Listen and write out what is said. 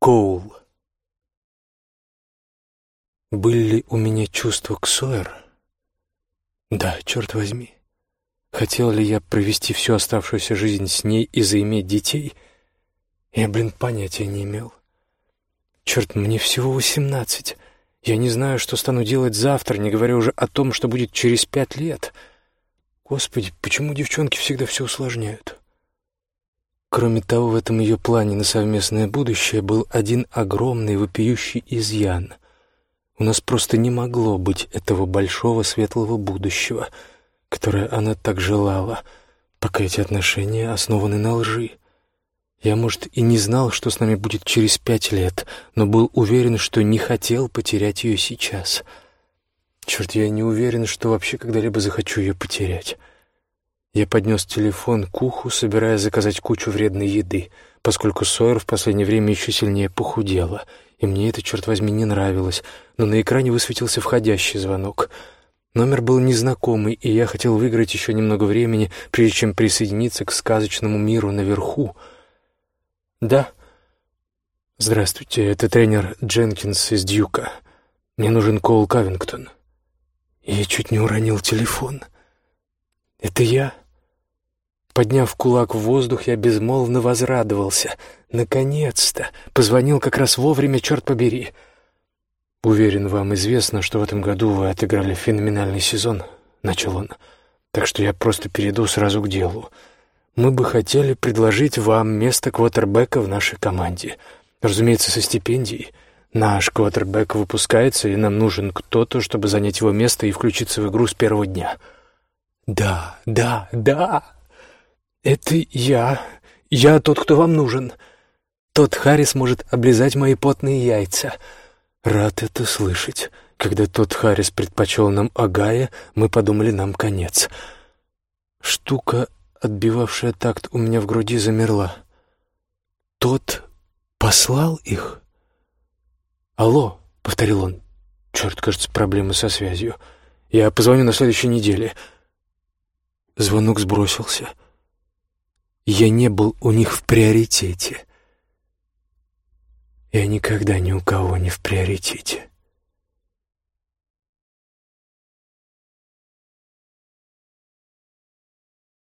Коул. Были ли у меня чувства к Сойер? Да, черт возьми. Хотел ли я провести всю оставшуюся жизнь с ней и заиметь детей? Я, блин, понятия не имел. Черт, мне всего восемнадцать. Я не знаю, что стану делать завтра, не говоря уже о том, что будет через пять лет. Господи, почему девчонки всегда все усложняют? Кроме того, в этом ее плане на совместное будущее был один огромный вопиющий изъян. У нас просто не могло быть этого большого светлого будущего, которое она так желала, пока эти отношения основаны на лжи. Я, может, и не знал, что с нами будет через пять лет, но был уверен, что не хотел потерять ее сейчас. Черт, я не уверен, что вообще когда-либо захочу ее потерять. Я поднес телефон к уху, собираясь заказать кучу вредной еды, поскольку Сойер в последнее время еще сильнее похудела, и мне это, черт возьми, не нравилось, но на экране высветился входящий звонок. Номер был незнакомый, и я хотел выиграть еще немного времени, прежде чем присоединиться к сказочному миру наверху. «Да?» «Здравствуйте, это тренер Дженкинс из Дьюка. Мне нужен Коул Кавингтон». Я чуть не уронил телефон. «Это я?» Подняв кулак в воздух, я безмолвно возрадовался. «Наконец-то!» Позвонил как раз вовремя, черт побери. «Уверен, вам известно, что в этом году вы отыграли феноменальный сезон», — начал он. «Так что я просто перейду сразу к делу. Мы бы хотели предложить вам место квотербека в нашей команде. Разумеется, со стипендией. Наш квотербек выпускается, и нам нужен кто-то, чтобы занять его место и включиться в игру с первого дня». «Да, да, да!» «Это я. Я тот, кто вам нужен. Тот Харрис может облизать мои потные яйца». «Рад это слышать. Когда тот Харрис предпочел нам Агая, мы подумали, нам конец». Штука, отбивавшая такт у меня в груди, замерла. «Тот послал их?» «Алло», — повторил он. «Черт, кажется, проблемы со связью. Я позвоню на следующей неделе». Звонок сбросился. Я не был у них в приоритете. Я никогда ни у кого не в приоритете.